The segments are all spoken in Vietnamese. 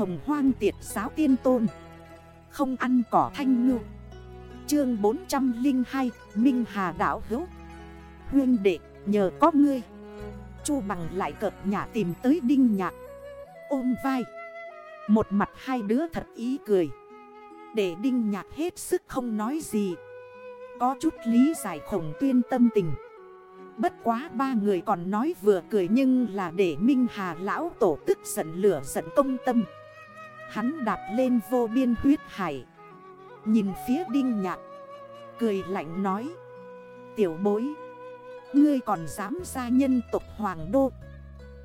hồng hoang tiệt giáo tiên tôn. Không ăn cỏ thanh ngư. Chương 402 Minh Hà đảo hữu. Huyên đệ, nhờ có ngươi. Chu bằng lại cợt nhà tìm tới đinh nhạc. Ôm vai. Một mặt hai đứa thật ý cười. Để đinh nhạc hết sức không nói gì. Có chút lý giải khổng tuyên tâm tình. Bất quá ba người còn nói vừa cười nhưng là để Minh Hà lão tổ tức giận lửa giận công tâm. Hắn đạp lên vô biên huyết hải. Nhìn phía đinh nhạc. Cười lạnh nói. Tiểu bối. Ngươi còn dám ra nhân tộc Hoàng Đô.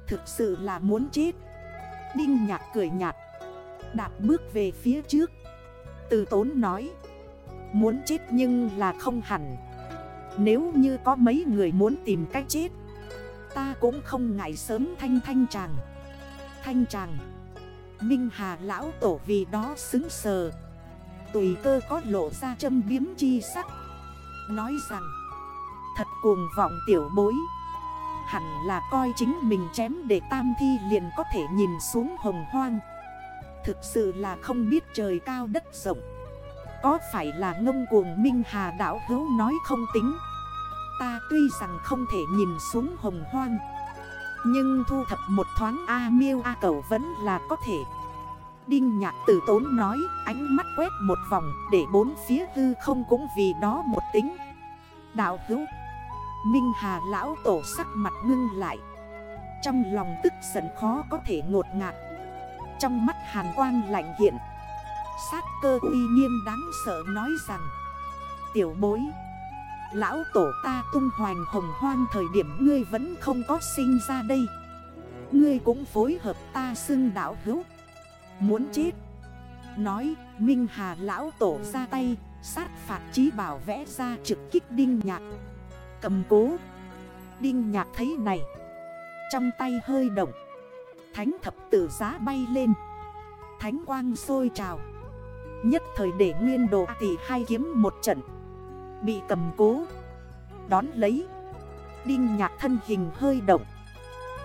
Thực sự là muốn chết. Đinh nhạc cười nhạt. Đạp bước về phía trước. Từ tốn nói. Muốn chết nhưng là không hẳn. Nếu như có mấy người muốn tìm cách chết, Ta cũng không ngại sớm thanh thanh chàng Thanh chàng Minh Hà lão tổ vì đó xứng sờ. Tùy cơ có lộ ra châm biếm chi sắc. Nói rằng, Thật cuồng vọng tiểu bối. Hẳn là coi chính mình chém để tam thi liền có thể nhìn xuống hồng hoang. Thực sự là không biết trời cao đất rộng. Có phải là ngông cuồng Minh Hà đảo hữu nói không tính? Ta tuy rằng không thể nhìn xuống hồng hoang. Nhưng thu thập một thoáng A miêu A cầu vẫn là có thể. Đinh nhạc tử tốn nói, ánh mắt quét một vòng, Để bốn phía hư không cũng vì đó một tính. Đạo hữu, Minh Hà lão tổ sắc mặt ngưng lại. Trong lòng tức giận khó có thể ngột ngạt. Trong mắt hàn quang lạnh hiện. Sát cơ uy nghiêm đáng sợ nói rằng, Tiểu bối Lão tổ ta tung hoành hồng hoang thời điểm ngươi vẫn không có sinh ra đây. Ngươi cũng phối hợp ta xưng đảo hữu. Muốn chết. Nói, Minh Hà lão tổ ra tay, Sát phạt trí bảo vẽ ra trực kích đinh nhạc. Cầm cố. Đinh nhạc thấy này. Trong tay hơi động. Thánh thập tử giá bay lên. Thánh quang sôi trào. Nhất thời để nguyên đồ tỷ hai kiếm một trận. Bị cầm cố. Đón lấy, Đinh nhạc thân hình hơi động.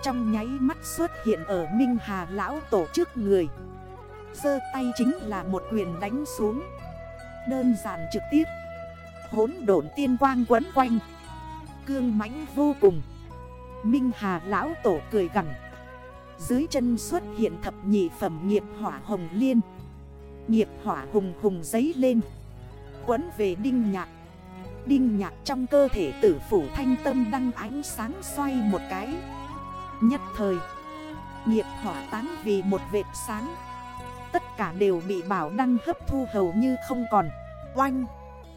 Trong nháy mắt xuất hiện ở Minh Hà Lão Tổ trước người. Sơ tay chính là một quyền đánh xuống. Đơn giản trực tiếp. Hốn độn tiên quang quấn quanh. Cương mãnh vô cùng. Minh Hà lão tổ cười gần Dưới chân xuất hiện thập nhị phẩm nghiệp hỏa hồng liên. Nghiệp hỏa hùng hùng giấy lên. Quấn về đinh nhạc. Đinh nhạc trong cơ thể tử phủ thanh tâm đăng ánh sáng xoay một cái. Nhất thời, Nghiệp hỏa tán vì một vệt sáng. Tất cả đều bị bảo đăng hấp thu hầu như không còn. Oanh,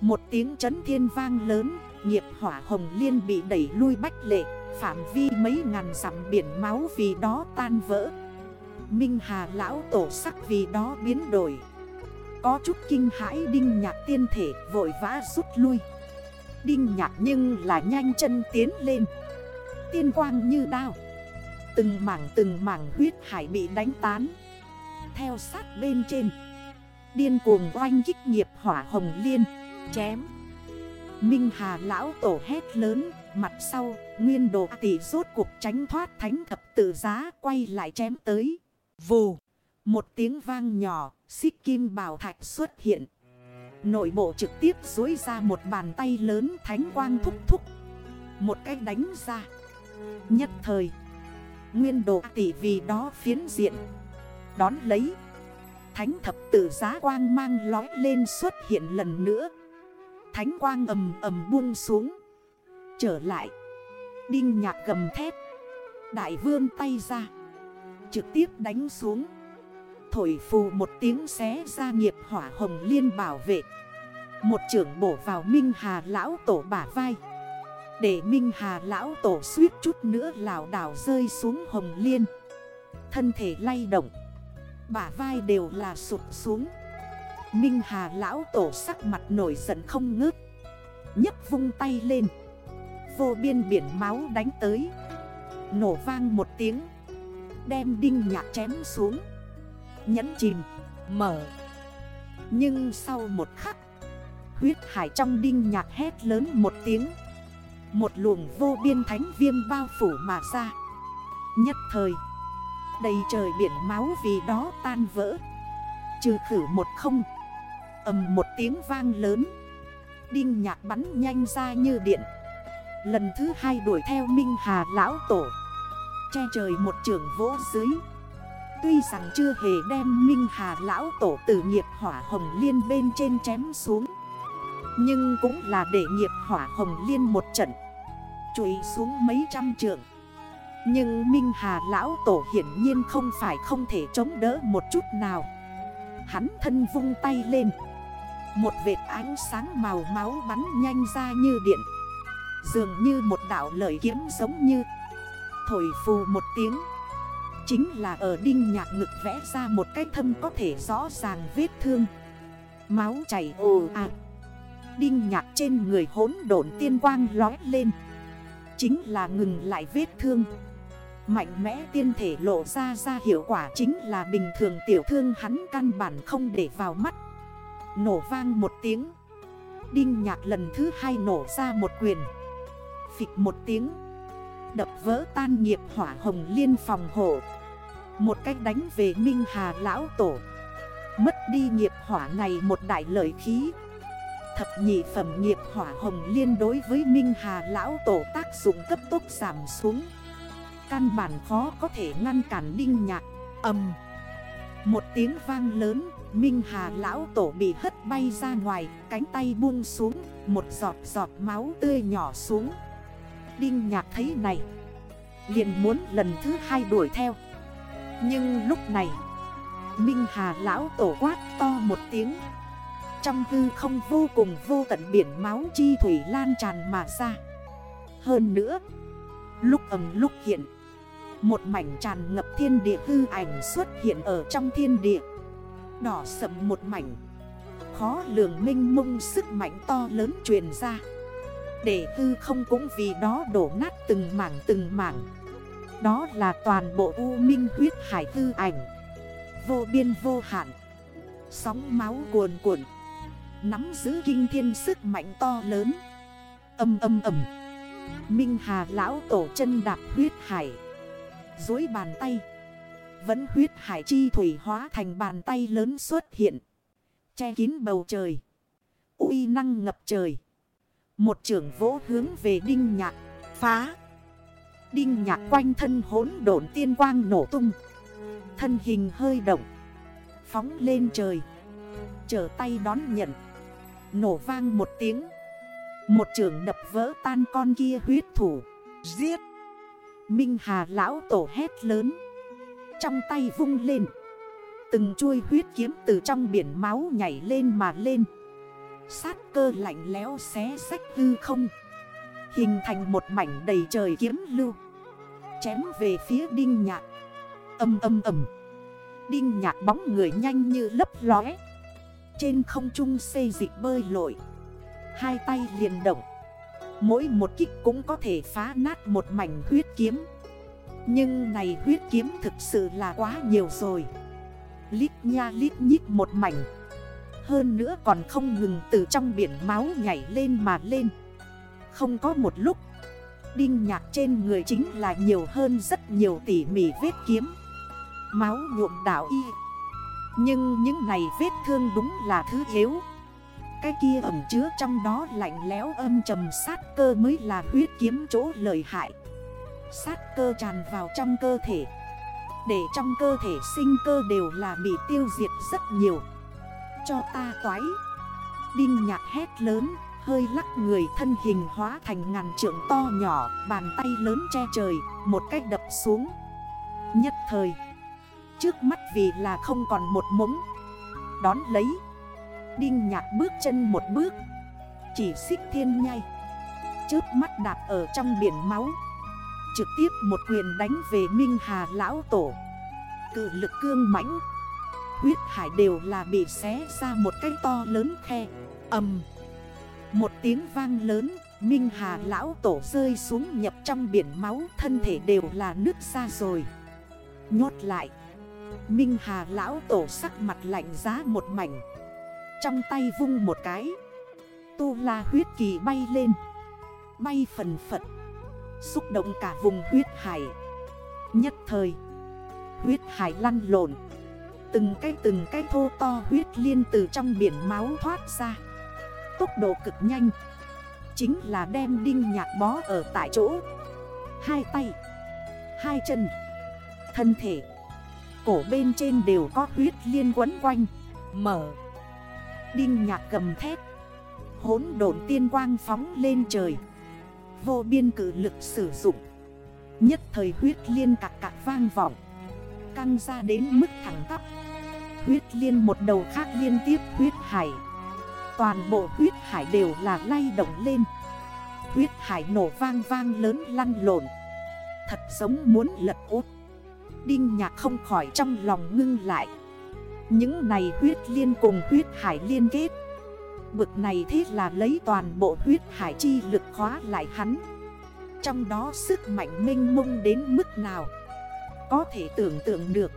Một tiếng chấn thiên vang lớn, Nghiệp hỏa hồng liên bị đẩy lui bách lệ, Phạm vi mấy ngàn dặm biển máu vì đó tan vỡ. Minh Hà lão tổ sắc vì đó biến đổi. Có chút kinh hãi đinh nhạc tiên thể vội vã rút lui. Đinh nhạc nhưng là nhanh chân tiến lên. Tiên quang như đao. Từng mảng từng mảng huyết hải bị đánh tán. Theo sát bên trên. Điên cuồng oanh kích nghiệp hỏa hồng liên. Chém. Minh Hà lão tổ hét lớn, Mặt sau, nguyên đồ tỷ rốt cuộc tránh thoát thánh thập tự giá, Quay lại chém tới. Vù. Một tiếng vang nhỏ, Xích kim bào thạch xuất hiện. Nội bộ trực tiếp dối ra một bàn tay lớn thánh quang thúc thúc. Một cách đánh ra. Nhất thời, Nguyên đồ tỷ vì đó phiến diện. Đón lấy, Thánh thập tử giá quang mang lói lên xuất hiện lần nữa. Thánh quang ầm ầm buông xuống. Trở lại, Đinh nhạc gầm thép. Đại vương tay ra, Trực tiếp đánh xuống. Thổi phù một tiếng xé ra nghiệp hỏa hồng liên bảo vệ. Một trưởng bổ vào Minh Hà lão tổ bả vai. Để Minh Hà lão tổ suýt chút nữa lào đảo rơi xuống hồng liên. Thân thể lay động. Bả vai đều là sụt xuống. Minh Hà lão tổ sắc mặt nổi giận không ngớt. Nhấc vung tay lên. Vô biên biển máu đánh tới. Nổ vang một tiếng. Đem đinh nhạc chém xuống. Nhấn chìm, Mở. Nhưng sau một khắc, Huyết hải trong đinh nhạc hét lớn một tiếng. Một luồng vô biên thánh viêm bao phủ mà ra. Nhất thời, Đầy trời biển máu vì đó tan vỡ. Trừ khử một không, ầm một tiếng vang lớn. Đinh nhạc bắn nhanh ra như điện. Lần thứ hai đuổi theo Minh Hà lão tổ. Che trời một trường vỗ dưới. Tuy rằng chưa hề đem Minh Hà lão tổ tử nghiệp hỏa hồng liên bên trên chém xuống, Nhưng cũng là để nghiệp hỏa hồng liên một trận Chuối xuống mấy trăm trường Nhưng Minh Hà lão tổ hiển nhiên không phải không thể chống đỡ một chút nào. Hắn thân vung tay lên, Một vệt ánh sáng màu máu bắn nhanh ra như điện. Dường như một đảo lợi kiếm giống như, Thổi phù một tiếng Chính là ở đinh nhạc ngực vẽ ra một cái thâm có thể rõ ràng vết thương. Máu chảy ồ ạt Đinh nhạc trên người hốn độn tiên quang lói lên. Chính là ngừng lại vết thương. Mạnh mẽ tiên thể lộ ra ra hiệu quả chính là bình thường tiểu thương hắn căn bản không để vào mắt. Nổ vang một tiếng. Đinh nhạc lần thứ hai nổ ra một quyền. Phịch một tiếng. Đập vỡ tan nghiệp hỏa hồng liên phòng hộ. Một cách đánh về Minh Hà Lão Tổ. Mất đi nghiệp hỏa này một đại lợi khí. Thập nhị phẩm nghiệp hỏa hồng liên đối với Minh Hà Lão Tổ tác dụng cấp tốc giảm xuống. Căn bản khó có thể ngăn cản đinh nhạc. Âm. Một tiếng vang lớn, Minh Hà Lão Tổ bị hất bay ra ngoài, Cánh tay buông xuống, Một giọt giọt máu tươi nhỏ xuống. Đinh nhạc thấy này, liền muốn lần thứ hai đuổi theo. Nhưng lúc này, Minh Hà lão tổ quát to một tiếng. Trong hư không vô cùng vô tận biển máu chi thủy lan tràn mà ra. Hơn nữa, Lúc ầm lúc hiện, Một mảnh tràn ngập thiên địa hư ảnh xuất hiện ở trong thiên địa. Đỏ sầm một mảnh, Khó lường minh mông sức mạnh to lớn truyền ra để hư không cũng vì đó đổ nát từng mảng từng mảng. Đó là toàn bộ U Minh huyết hải hư ảnh. Vô biên vô hạn. Sóng máu cuồn cuộn. Nắm giữ kinh thiên sức mạnh to lớn. Âm âm âm Minh Hà lão tổ chân đạp huyết hải. Dối bàn tay. Vẫn huyết hải chi thủy hóa thành bàn tay lớn xuất hiện. Che kín bầu trời. Uy năng ngập trời một trưởng vỗ hướng về đinh nhạc, Phá. Đinh nhạc quanh thân hốn độn tiên quang nổ tung. Thân hình hơi động, Phóng lên trời. Trở tay đón nhận, Nổ vang một tiếng. Một trưởng đập vỡ tan con kia huyết thủ. Giết! Minh Hà lão tổ hét lớn, Trong tay vung lên. Từng chuôi huyết kiếm từ trong biển máu nhảy lên mà lên. Sát cơ lạnh lẽo xé sách hư không. Hình thành một mảnh đầy trời kiếm lưu. Chém về phía đinh nhạc. Âm âm âm. Đinh nhạc bóng người nhanh như lấp lóe. Trên không trung xây dịch bơi lội. Hai tay liền động. Mỗi một kích cũng có thể phá nát một mảnh huyết kiếm. Nhưng này huyết kiếm thực sự là quá nhiều rồi. Lít nha lít nhít một mảnh hơn nữa còn không ngừng từ trong biển máu nhảy lên mà lên. Không có một lúc, Đinh nhạc trên người chính là nhiều hơn rất nhiều tỉ mỉ vết kiếm. Máu nhuộm đảo y. Nhưng những này vết thương đúng là thứ yếu. Cái kia ẩm chứa trong đó lạnh lẽo âm trầm sát cơ mới là huyết kiếm chỗ lợi hại. Sát cơ tràn vào trong cơ thể. Để trong cơ thể sinh cơ đều là bị tiêu diệt rất nhiều cho ta toái Đinh nhạc hét lớn, Hơi lắc người, thân hình hóa thành ngàn trượng to nhỏ, Bàn tay lớn che trời, Một cách đập xuống. Nhất thời, Trước mắt vì là không còn một mống. Đón lấy, Đinh nhạc bước chân một bước. Chỉ xích thiên nhai. Trước mắt đạp ở trong biển máu. Trực tiếp một quyền đánh về Minh Hà Lão Tổ. Cự lực cương mãnh huyết hải đều là bị xé ra một cái to lớn khe. Âm Một tiếng vang lớn, Minh Hà lão tổ rơi xuống nhập trong biển máu, Thân thể đều là nước ra rồi. Nhốt lại. Minh Hà lão tổ sắc mặt lạnh giá một mảnh. Trong tay vung một cái. Tu la huyết kỳ bay lên. Bay phần phật. Xúc động cả vùng huyết hải. Nhất thời, huyết hải lăn lộn. Từng cái từng cái thô to huyết liên từ trong biển máu thoát ra. Tốc độ cực nhanh. Chính là đem đinh nhạc bó ở tại chỗ. Hai tay. Hai chân. Thân thể. Cổ bên trên đều có huyết liên quấn quanh. Mở. Đinh nhạc cầm thép Hốn độn tiên quang phóng lên trời. Vô biên cử lực sử dụng. Nhất thời huyết liên cạc cạc vang vọng. Căng ra đến mức thẳng tắp. Huyết liên một đầu khác liên tiếp huyết hải. Toàn bộ huyết hải đều là lay động lên. Huyết hải nổ vang vang lớn lăn lộn. Thật giống muốn lật út Đinh nhạc không khỏi trong lòng ngưng lại. Những này huyết liên cùng huyết hải liên kết. Bực này thế là lấy toàn bộ huyết hải chi lực khóa lại hắn. Trong đó sức mạnh minh mông đến mức nào? Có thể tưởng tượng được.